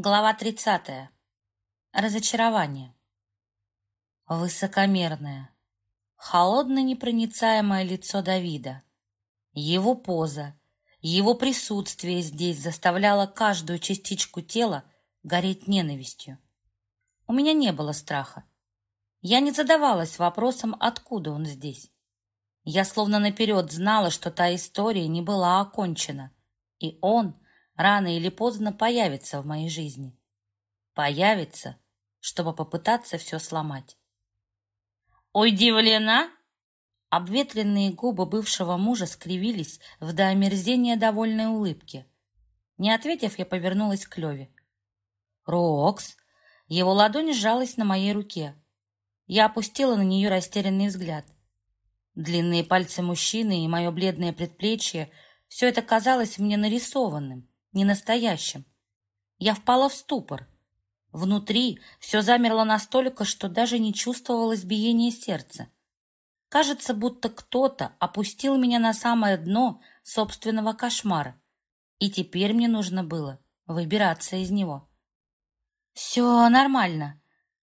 Глава 30. Разочарование. Высокомерное, холодно-непроницаемое лицо Давида. Его поза, его присутствие здесь заставляло каждую частичку тела гореть ненавистью. У меня не было страха. Я не задавалась вопросом, откуда он здесь. Я словно наперед знала, что та история не была окончена, и он — рано или поздно появится в моей жизни. Появится, чтобы попытаться все сломать. «Удивлена?» Обветренные губы бывшего мужа скривились в до омерзения довольной улыбки. Не ответив, я повернулась к Леве. «Рокс!» Его ладонь сжалась на моей руке. Я опустила на нее растерянный взгляд. Длинные пальцы мужчины и мое бледное предплечье — все это казалось мне нарисованным не настоящим. Я впала в ступор. Внутри все замерло настолько, что даже не чувствовалось биения сердца. Кажется, будто кто-то опустил меня на самое дно собственного кошмара, и теперь мне нужно было выбираться из него. «Все нормально.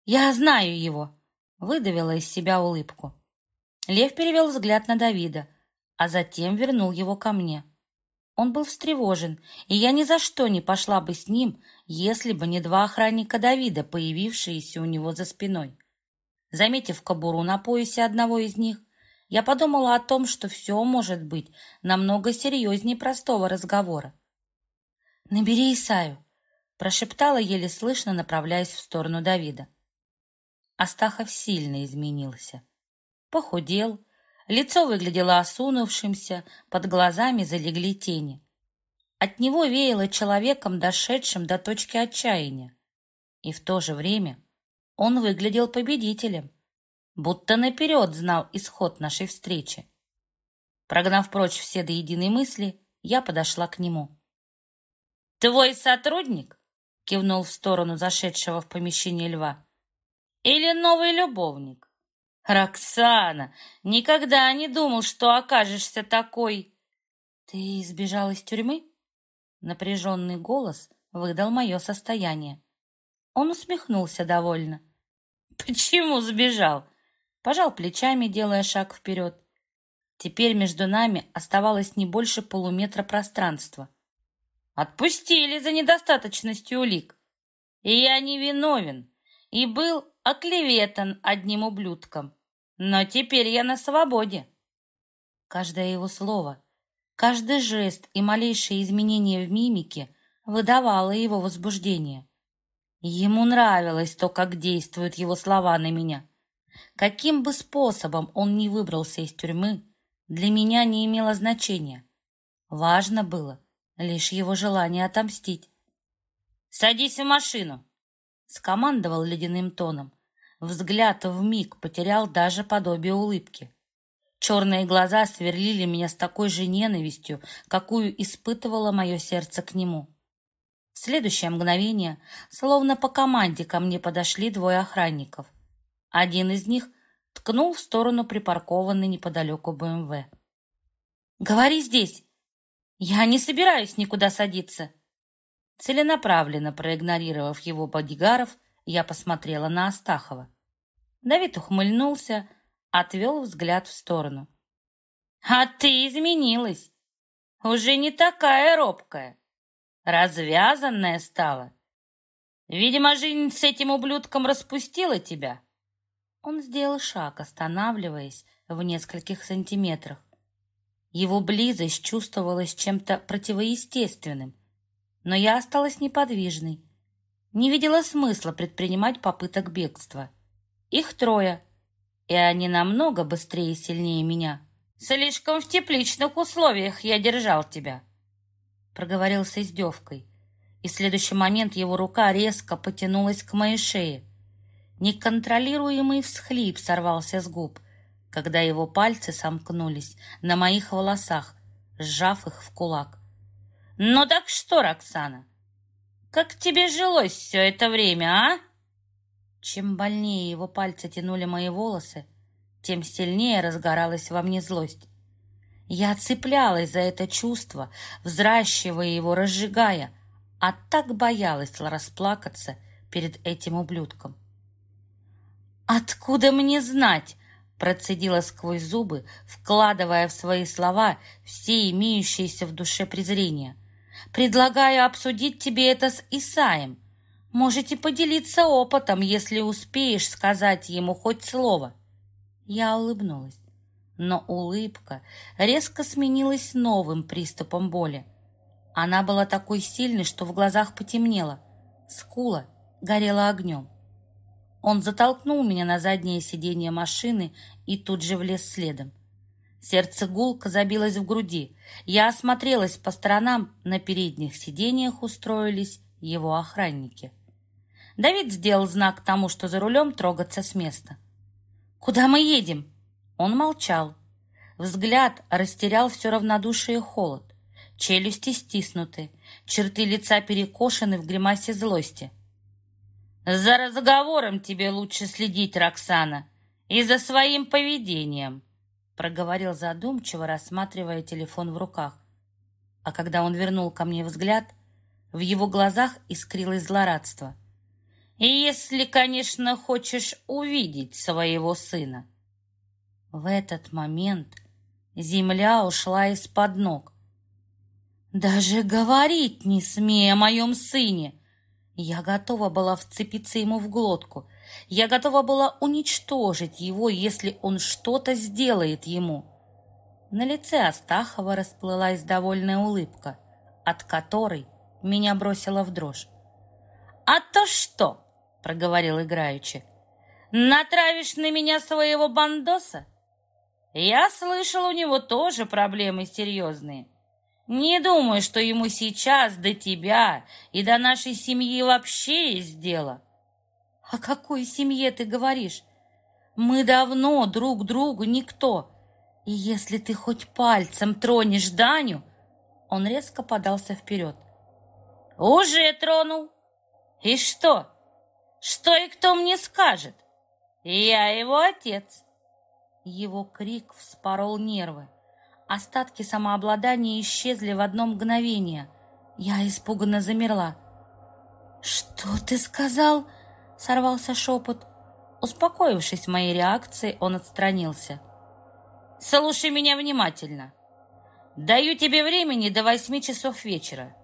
Я знаю его», — выдавила из себя улыбку. Лев перевел взгляд на Давида, а затем вернул его ко мне. Он был встревожен, и я ни за что не пошла бы с ним, если бы не два охранника Давида, появившиеся у него за спиной. Заметив кобуру на поясе одного из них, я подумала о том, что все может быть намного серьезнее простого разговора. «Набери Исаю», — прошептала еле слышно, направляясь в сторону Давида. Астахов сильно изменился. Похудел, Лицо выглядело осунувшимся, под глазами залегли тени. От него веяло человеком, дошедшим до точки отчаяния. И в то же время он выглядел победителем, будто наперед знал исход нашей встречи. Прогнав прочь все до единой мысли, я подошла к нему. «Твой сотрудник?» — кивнул в сторону зашедшего в помещение льва. «Или новый любовник?» «Роксана, никогда не думал, что окажешься такой!» «Ты сбежал из тюрьмы?» Напряженный голос выдал мое состояние. Он усмехнулся довольно. «Почему сбежал?» Пожал плечами, делая шаг вперед. Теперь между нами оставалось не больше полуметра пространства. «Отпустили за недостаточностью улик. И я не виновен, и был оклеветан одним ублюдком. Но теперь я на свободе. Каждое его слово, каждый жест и малейшее изменение в мимике выдавало его возбуждение. Ему нравилось то, как действуют его слова на меня. Каким бы способом он ни выбрался из тюрьмы, для меня не имело значения. Важно было лишь его желание отомстить. «Садись в машину!» Скомандовал ледяным тоном. Взгляд в миг потерял даже подобие улыбки. Черные глаза сверлили меня с такой же ненавистью, какую испытывало мое сердце к нему. В следующее мгновение, словно по команде, ко мне подошли двое охранников. Один из них ткнул в сторону припаркованной неподалеку БМВ. «Говори здесь! Я не собираюсь никуда садиться!» Целенаправленно проигнорировав его бодигаров, я посмотрела на Астахова. Давид ухмыльнулся, отвел взгляд в сторону. «А ты изменилась! Уже не такая робкая, развязанная стала. Видимо, жизнь с этим ублюдком распустила тебя». Он сделал шаг, останавливаясь в нескольких сантиметрах. Его близость чувствовалась чем-то противоестественным, но я осталась неподвижной. Не видела смысла предпринимать попыток бегства. Их трое, и они намного быстрее и сильнее меня. Слишком в тепличных условиях я держал тебя, проговорил с издевкой, и в следующий момент его рука резко потянулась к моей шее. Неконтролируемый всхлип сорвался с губ, когда его пальцы сомкнулись на моих волосах, сжав их в кулак. «Ну так что, Роксана, как тебе жилось все это время, а?» Чем больнее его пальцы тянули мои волосы, тем сильнее разгоралась во мне злость. Я цеплялась за это чувство, взращивая его, разжигая, а так боялась расплакаться перед этим ублюдком. «Откуда мне знать?» процедила сквозь зубы, вкладывая в свои слова все имеющиеся в душе презрения. «Предлагаю обсудить тебе это с Исаем. Можете поделиться опытом, если успеешь сказать ему хоть слово». Я улыбнулась, но улыбка резко сменилась новым приступом боли. Она была такой сильной, что в глазах потемнело. Скула горела огнем. Он затолкнул меня на заднее сиденье машины и тут же влез следом. Сердце гулко забилось в груди. Я осмотрелась по сторонам, на передних сиденьях устроились его охранники. Давид сделал знак тому, что за рулем трогаться с места. «Куда мы едем?» Он молчал. Взгляд растерял все равнодушие и холод. Челюсти стиснуты, черты лица перекошены в гримасе злости. За разговором тебе лучше следить, Роксана, и за своим поведением, проговорил задумчиво, рассматривая телефон в руках. А когда он вернул ко мне взгляд, в его глазах искрилось злорадство. Если, конечно, хочешь увидеть своего сына. В этот момент земля ушла из-под ног. Даже говорить не смей о моем сыне, я готова была вцепиться ему в глотку. Я готова была уничтожить его, если он что-то сделает ему. На лице Астахова расплылась довольная улыбка, от которой меня бросила в дрожь. «А то что?» — проговорил играючи. «Натравишь на меня своего бандоса? Я слышал, у него тоже проблемы серьезные. Не думаю, что ему сейчас до тебя и до нашей семьи вообще есть дело. О какой семье ты говоришь? Мы давно друг другу никто. И если ты хоть пальцем тронешь Даню... Он резко подался вперед. Уже тронул. И что? Что и кто мне скажет? Я его отец. Его крик вспорол нервы. Остатки самообладания исчезли в одно мгновение. Я испуганно замерла. «Что ты сказал?» — сорвался шепот. Успокоившись моей реакцией, он отстранился. «Слушай меня внимательно. Даю тебе времени до восьми часов вечера.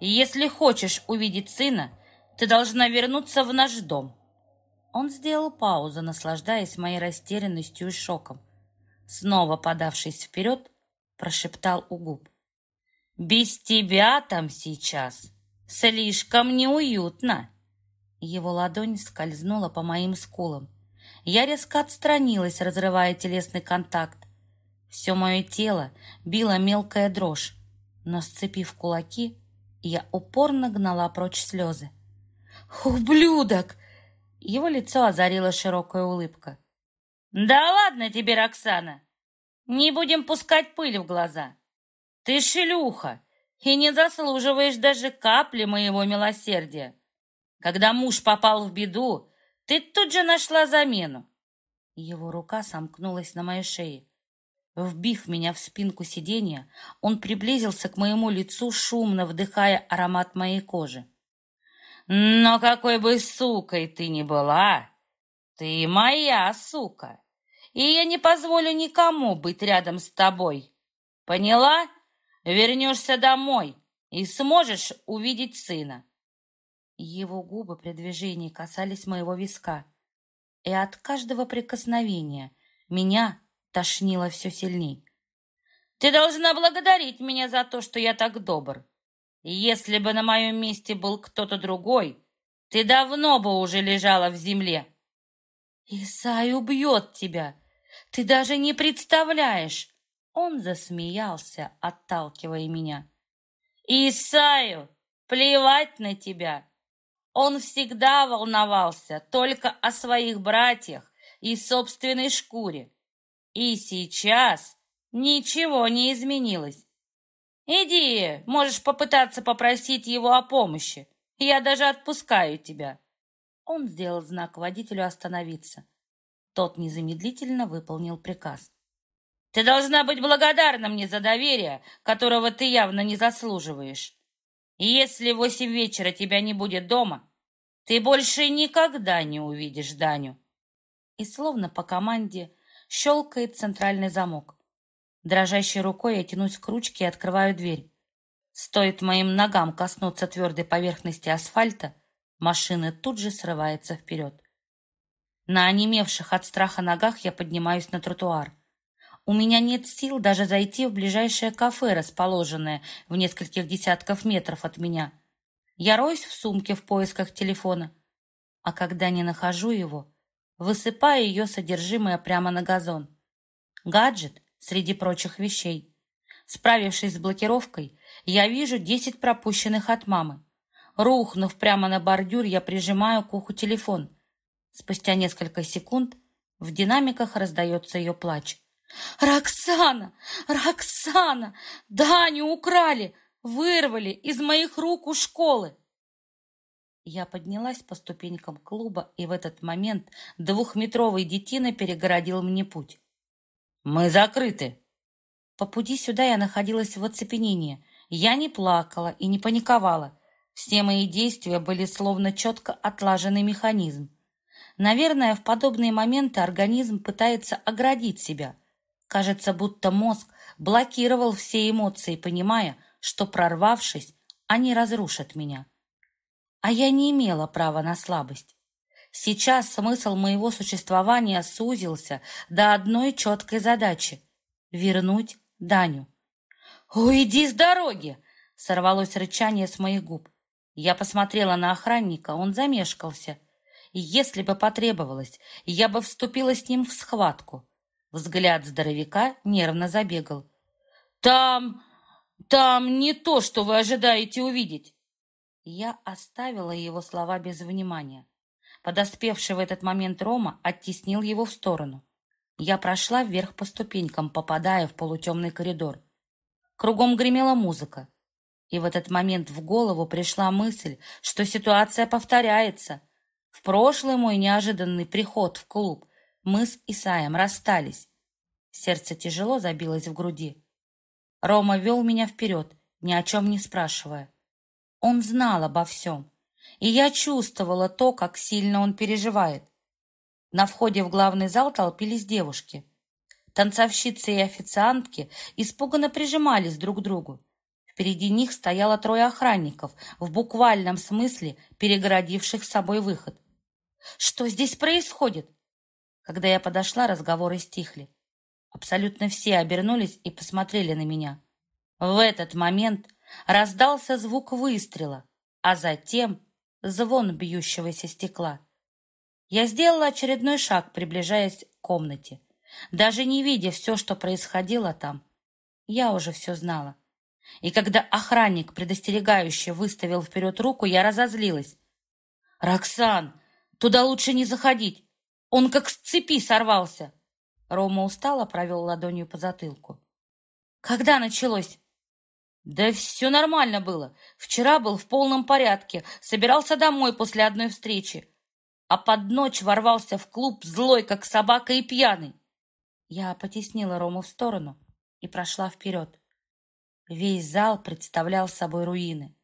Если хочешь увидеть сына, ты должна вернуться в наш дом». Он сделал паузу, наслаждаясь моей растерянностью и шоком. Снова подавшись вперед, прошептал у губ. «Без тебя там сейчас слишком неуютно!» Его ладонь скользнула по моим скулам. Я резко отстранилась, разрывая телесный контакт. Все мое тело било мелкая дрожь, но, сцепив кулаки, я упорно гнала прочь слезы. «Ублюдок!» Его лицо озарила широкая улыбка. «Да ладно тебе, Роксана! Не будем пускать пыль в глаза. Ты шлюха и не заслуживаешь даже капли моего милосердия. Когда муж попал в беду, ты тут же нашла замену. Его рука сомкнулась на моей шее. Вбив меня в спинку сиденья, он приблизился к моему лицу, шумно вдыхая аромат моей кожи. «Но какой бы сукой ты ни была, ты моя сука!» и я не позволю никому быть рядом с тобой. Поняла? Вернешься домой и сможешь увидеть сына». Его губы при движении касались моего виска, и от каждого прикосновения меня тошнило все сильней. «Ты должна благодарить меня за то, что я так добр. Если бы на моем месте был кто-то другой, ты давно бы уже лежала в земле». «Исай убьет тебя!» Ты даже не представляешь!» Он засмеялся, отталкивая меня. «Исаю, плевать на тебя! Он всегда волновался только о своих братьях и собственной шкуре. И сейчас ничего не изменилось. Иди, можешь попытаться попросить его о помощи. Я даже отпускаю тебя». Он сделал знак водителю остановиться. Тот незамедлительно выполнил приказ. «Ты должна быть благодарна мне за доверие, которого ты явно не заслуживаешь. Если в восемь вечера тебя не будет дома, ты больше никогда не увидишь Даню. И словно по команде щелкает центральный замок. Дрожащей рукой я тянусь к ручке и открываю дверь. Стоит моим ногам коснуться твердой поверхности асфальта, машина тут же срывается вперед. На онемевших от страха ногах я поднимаюсь на тротуар. У меня нет сил даже зайти в ближайшее кафе, расположенное в нескольких десятков метров от меня. Я роюсь в сумке в поисках телефона, а когда не нахожу его, высыпаю ее содержимое прямо на газон. Гаджет среди прочих вещей. Справившись с блокировкой, я вижу десять пропущенных от мамы. Рухнув прямо на бордюр, я прижимаю к уху телефон. Спустя несколько секунд в динамиках раздается ее плач. «Роксана! Роксана! Даню украли! Вырвали из моих рук у школы!» Я поднялась по ступенькам клуба, и в этот момент двухметровый детина перегородил мне путь. «Мы закрыты!» По пути сюда я находилась в оцепенении. Я не плакала и не паниковала. Все мои действия были словно четко отлаженный механизм. Наверное, в подобные моменты организм пытается оградить себя. Кажется, будто мозг блокировал все эмоции, понимая, что, прорвавшись, они разрушат меня. А я не имела права на слабость. Сейчас смысл моего существования сузился до одной четкой задачи — вернуть Даню. «Уйди с дороги!» — сорвалось рычание с моих губ. Я посмотрела на охранника, он замешкался. Если бы потребовалось, я бы вступила с ним в схватку. Взгляд здоровяка нервно забегал. «Там... там не то, что вы ожидаете увидеть!» Я оставила его слова без внимания. Подоспевший в этот момент Рома оттеснил его в сторону. Я прошла вверх по ступенькам, попадая в полутемный коридор. Кругом гремела музыка. И в этот момент в голову пришла мысль, что ситуация повторяется. В прошлый мой неожиданный приход в клуб мы с Исаем расстались. Сердце тяжело забилось в груди. Рома вел меня вперед, ни о чем не спрашивая. Он знал обо всем, и я чувствовала то, как сильно он переживает. На входе в главный зал толпились девушки. Танцовщицы и официантки испуганно прижимались друг к другу. Впереди них стояло трое охранников, в буквальном смысле перегородивших с собой выход. «Что здесь происходит?» Когда я подошла, разговоры стихли. Абсолютно все обернулись и посмотрели на меня. В этот момент раздался звук выстрела, а затем звон бьющегося стекла. Я сделала очередной шаг, приближаясь к комнате. Даже не видя все, что происходило там, я уже все знала. И когда охранник, предостерегающе, выставил вперед руку, я разозлилась. «Роксан, туда лучше не заходить! Он как с цепи сорвался!» Рома устало провел ладонью по затылку. «Когда началось?» «Да все нормально было. Вчера был в полном порядке. Собирался домой после одной встречи. А под ночь ворвался в клуб злой, как собака, и пьяный. Я потеснила Рому в сторону и прошла вперед. Весь зал представлял собой руины.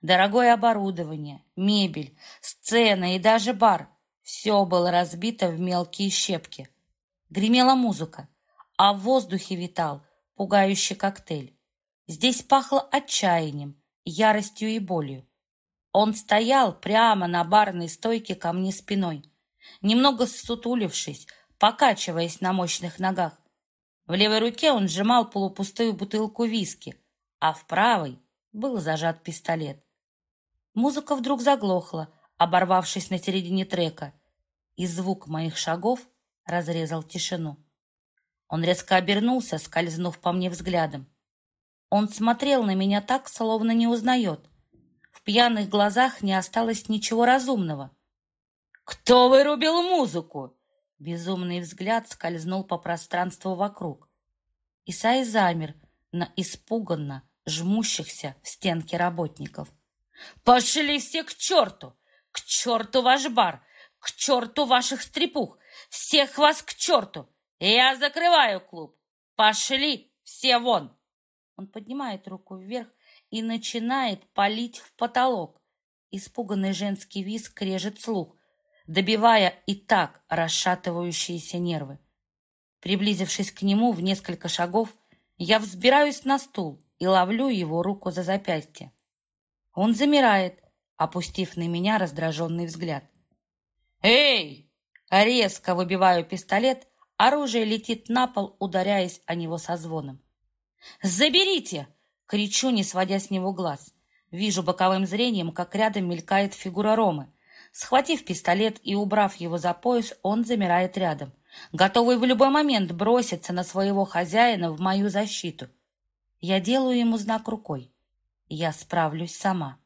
Дорогое оборудование, мебель, сцена и даже бар — все было разбито в мелкие щепки. Гремела музыка, а в воздухе витал пугающий коктейль. Здесь пахло отчаянием, яростью и болью. Он стоял прямо на барной стойке ко мне спиной, немного ссутулившись, покачиваясь на мощных ногах. В левой руке он сжимал полупустую бутылку виски, а в правой был зажат пистолет. Музыка вдруг заглохла, оборвавшись на середине трека, и звук моих шагов разрезал тишину. Он резко обернулся, скользнув по мне взглядом. Он смотрел на меня так, словно не узнает. В пьяных глазах не осталось ничего разумного. «Кто вырубил музыку?» Безумный взгляд скользнул по пространству вокруг. Исай замер на испуганно жмущихся в стенке работников. «Пошли все к черту! К черту ваш бар! К черту ваших стрепух! Всех вас к черту! Я закрываю клуб! Пошли все вон!» Он поднимает руку вверх, и начинает палить в потолок. Испуганный женский визг режет слух, добивая и так расшатывающиеся нервы. Приблизившись к нему в несколько шагов, я взбираюсь на стул и ловлю его руку за запястье. Он замирает, опустив на меня раздраженный взгляд. «Эй!» Резко выбиваю пистолет, оружие летит на пол, ударяясь о него со звоном. «Заберите!» — кричу, не сводя с него глаз. Вижу боковым зрением, как рядом мелькает фигура Ромы. Схватив пистолет и убрав его за пояс, он замирает рядом, готовый в любой момент броситься на своего хозяина в мою защиту. Я делаю ему знак рукой. Я справлюсь сама.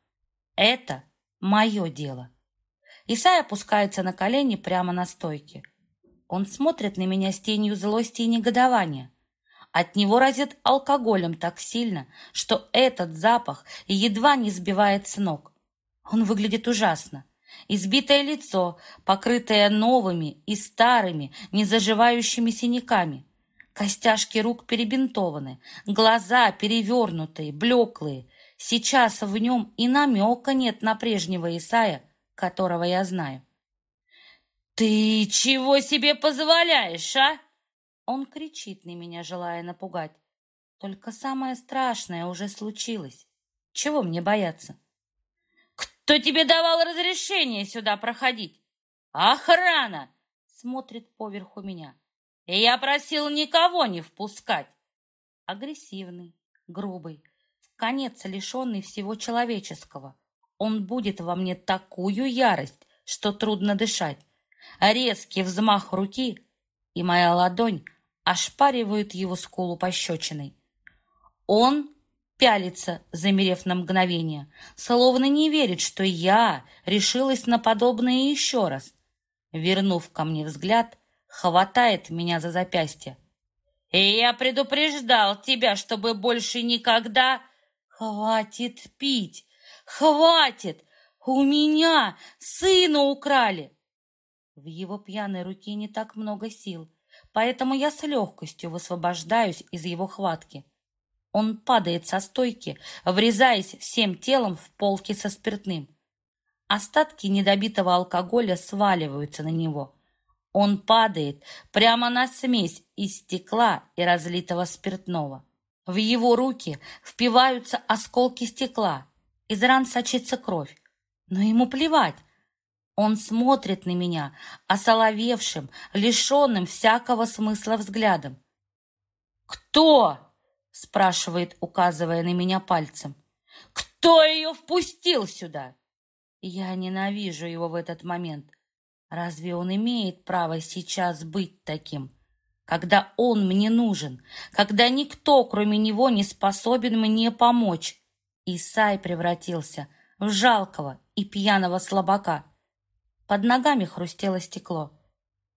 Это мое дело. Исай опускается на колени прямо на стойке. Он смотрит на меня с тенью злости и негодования. От него разит алкоголем так сильно, что этот запах едва не сбивает с ног. Он выглядит ужасно. Избитое лицо, покрытое новыми и старыми, незаживающими синяками. Костяшки рук перебинтованы, глаза перевернутые, блеклые. Сейчас в нем и намека нет на прежнего Исая, которого я знаю. «Ты чего себе позволяешь, а?» Он кричит на меня, желая напугать. Только самое страшное уже случилось. Чего мне бояться? «Кто тебе давал разрешение сюда проходить?» «Охрана!» Смотрит поверху меня. Я просил никого не впускать. Агрессивный, грубый, конец лишенный всего человеческого. Он будет во мне такую ярость, что трудно дышать. Резкий взмах руки, и моя ладонь ошпаривает его скулу пощечиной. Он пялится, замерев на мгновение, словно не верит, что я решилась на подобное еще раз. Вернув ко мне взгляд, хватает меня за запястье. «И я предупреждал тебя, чтобы больше никогда...» «Хватит пить! Хватит! У меня сына украли!» В его пьяной руке не так много сил, поэтому я с легкостью высвобождаюсь из его хватки. Он падает со стойки, врезаясь всем телом в полки со спиртным. Остатки недобитого алкоголя сваливаются на него. Он падает прямо на смесь из стекла и разлитого спиртного. В его руки впиваются осколки стекла, из ран сочится кровь. Но ему плевать. Он смотрит на меня, осоловевшим, лишенным всякого смысла взглядом. «Кто?» — спрашивает, указывая на меня пальцем. «Кто ее впустил сюда?» Я ненавижу его в этот момент. Разве он имеет право сейчас быть таким? Когда он мне нужен, когда никто, кроме него, не способен мне помочь. Исай превратился в жалкого и пьяного слабака. Под ногами хрустело стекло.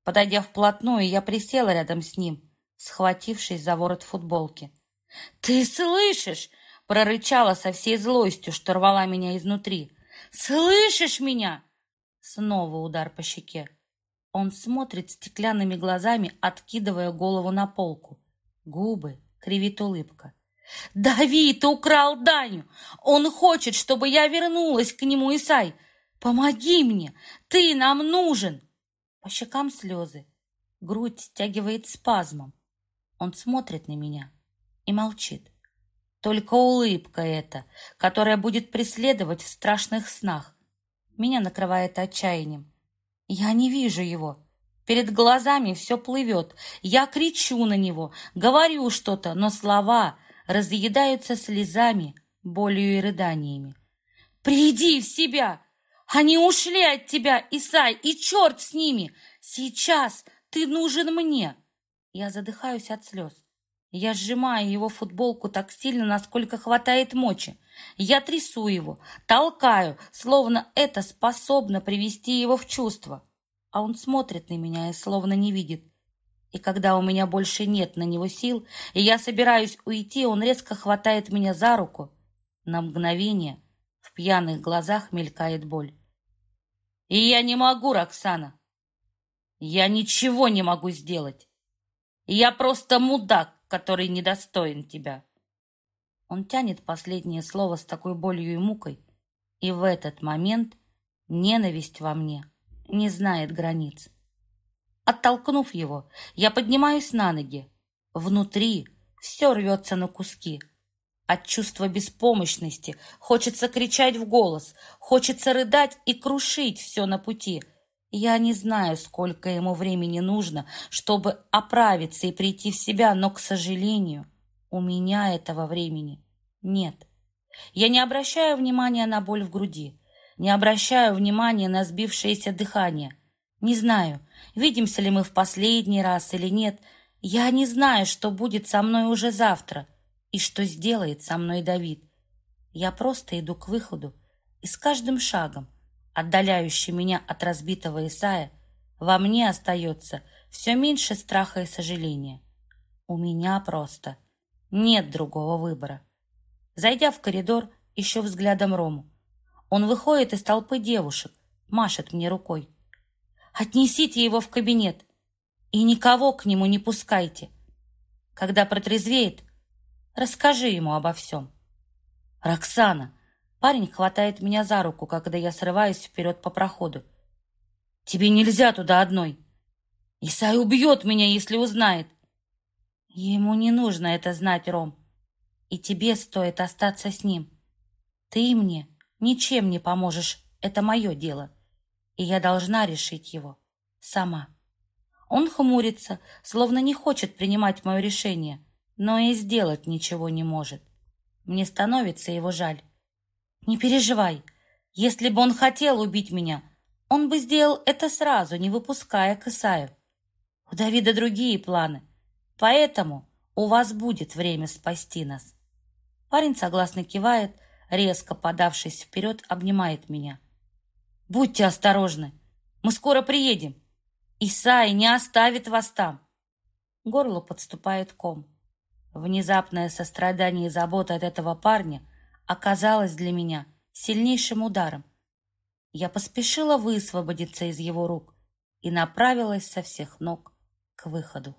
Подойдя вплотную, я присела рядом с ним, схватившись за ворот футболки. «Ты слышишь?» — прорычала со всей злостью, что рвала меня изнутри. «Слышишь меня?» Снова удар по щеке. Он смотрит стеклянными глазами, откидывая голову на полку. Губы кривит улыбка. «Давид украл Даню! Он хочет, чтобы я вернулась к нему, Исай! Помоги мне! Ты нам нужен!» По щекам слезы. Грудь стягивает спазмом. Он смотрит на меня и молчит. Только улыбка эта, которая будет преследовать в страшных снах. Меня накрывает отчаянием. Я не вижу его. Перед глазами все плывет. Я кричу на него, говорю что-то, но слова разъедаются слезами, болью и рыданиями. «Приди в себя! Они ушли от тебя, Исай, и черт с ними! Сейчас ты нужен мне!» Я задыхаюсь от слез. Я сжимаю его футболку так сильно, насколько хватает мочи. Я трясу его, толкаю, словно это способно привести его в чувство. А он смотрит на меня и словно не видит. И когда у меня больше нет на него сил, и я собираюсь уйти, он резко хватает меня за руку. На мгновение в пьяных глазах мелькает боль. И я не могу, Роксана. Я ничего не могу сделать. Я просто мудак, который недостоин тебя. Он тянет последнее слово с такой болью и мукой, и в этот момент ненависть во мне не знает границ. Оттолкнув его, я поднимаюсь на ноги. Внутри все рвется на куски. От чувства беспомощности хочется кричать в голос, хочется рыдать и крушить все на пути. Я не знаю, сколько ему времени нужно, чтобы оправиться и прийти в себя, но, к сожалению, у меня этого времени нет. Я не обращаю внимания на боль в груди, не обращаю внимания на сбившееся дыхание. Не знаю, видимся ли мы в последний раз или нет. Я не знаю, что будет со мной уже завтра и что сделает со мной Давид. Я просто иду к выходу, и с каждым шагом, отдаляющим меня от разбитого Исая, во мне остается все меньше страха и сожаления. У меня просто нет другого выбора. Зайдя в коридор, ищу взглядом Рому. Он выходит из толпы девушек, машет мне рукой. «Отнесите его в кабинет и никого к нему не пускайте. Когда протрезвеет, расскажи ему обо всем». «Роксана!» Парень хватает меня за руку, когда я срываюсь вперед по проходу. «Тебе нельзя туда одной. Исай убьет меня, если узнает. Ему не нужно это знать, Ром. И тебе стоит остаться с ним. Ты мне ничем не поможешь, это мое дело. И я должна решить его сама. Он хмурится, словно не хочет принимать мое решение, но и сделать ничего не может. Мне становится его жаль. Не переживай. Если бы он хотел убить меня, он бы сделал это сразу, не выпуская Кысаю. У Давида другие планы. Поэтому у вас будет время спасти нас. Парень согласно кивает, резко подавшись вперед, обнимает меня. Будьте осторожны, мы скоро приедем. Исай не оставит вас там. Горло подступает ком. Внезапное сострадание и забота от этого парня оказалось для меня сильнейшим ударом. Я поспешила высвободиться из его рук и направилась со всех ног к выходу.